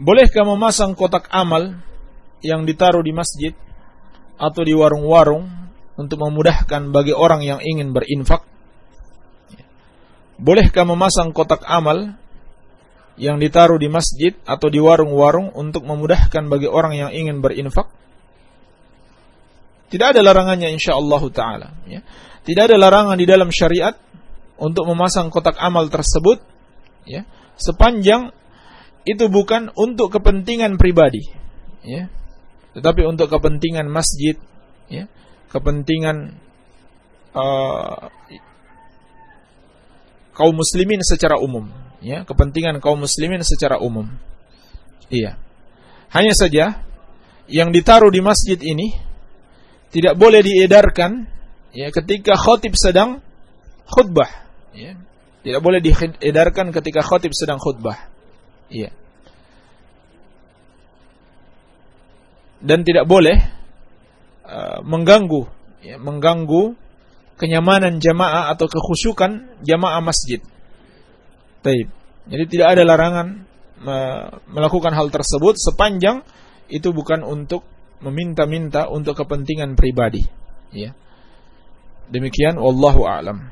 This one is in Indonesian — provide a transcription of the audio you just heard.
Bolehkah memasang kotak amal yang ditaruh di masjid atau di warung-warung untuk memudahkan bagi orang yang ingin berinfak? Bolehkah memasang kotak amal yang ditaruh di masjid atau di warung-warung untuk memudahkan bagi orang yang ingin berinfak? Tidak ada larangannya insyaallah taala ya. Tidak ada larangan di dalam syariat untuk memasang kotak amal tersebut ya, sepanjang itu bukan untuk kepentingan pribadi ya. Tetapi untuk kepentingan masjid ya, kepentingan uh, kaum muslimin secara umum ya. Kepentingan kaum muslimin secara umum. Iya. Hanya saja yang ditaruh di masjid ini tidak boleh diedarkan ya ketika khotib sedang khutbah ya tidak boleh diedarkan ketika khotib sedang khutbah iya dan tidak boleh uh, mengganggu ya, mengganggu kenyamanan jamaah atau kekhusyukan jamaah masjid. Taib. Jadi tidak ada larangan melakukan hal tersebut sepanjang itu bukan untuk meminta-minta untuk kepentingan pribadi. Ya. Demikian wallahu a'lam.